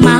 Mau